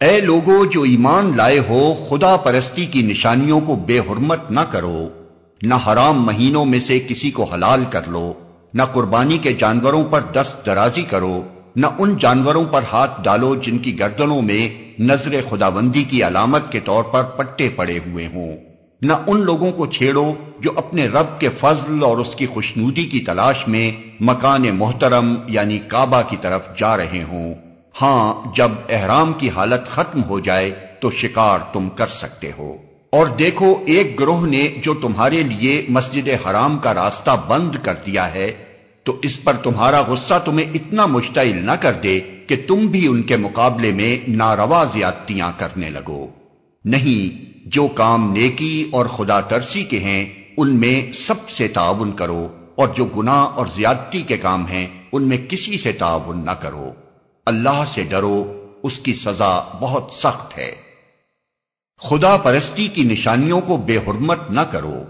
اے لوگو جو ایمان لائے ہو، خدا پرستی کی نشانیوں کو بے حرمت نہ کرو۔ نہ حرام مہینوں میں سے کسی کو حلال کر لو۔ نہ قربانی کے جانوروں پر دست درازی کرو۔ نہ ان جانوروں پر ہاتھ ڈالو جن کی گردنوں میں نظر خداوندی کی علامت کے طور پر پٹے پڑے ہوئے ہوں۔ نہ ان لوگوں کو چھیڑو جو اپنے رب کے فضل اور اس کی خوشنودی کی تلاش میں مکان محترم یعنی کعبہ کی طرف جا رہے ہوں۔ ہاں جب احرام کی حالت ختم ہو جائے تو شکار تم کر سکتے ہو۔ اور دیکھو، ایک گروہ نے جو تمہارے لیے مسجد حرام کا راستہ بند کر دیا ہے، تو اس پر تمہارا غصہ تمہیں اتنا مشتعل نہ کر دے کہ تم بھی ان کے مقابلے میں ناروا زیادتیاں کرنے لگو۔ نہیں، جو کام نیکی اور خدا ترسی کے ہیں، ان میں سب سے تعاون کرو، اور جو گناہ اور زیادتی کے کام ہیں، ان میں کسی سے تعاون نہ کرو۔ اللہ سے ڈرو، اس کی سزا بہت سخت ہے۔ خدا پرستی کی نشانیوں کو بے حرمت نہ کرو۔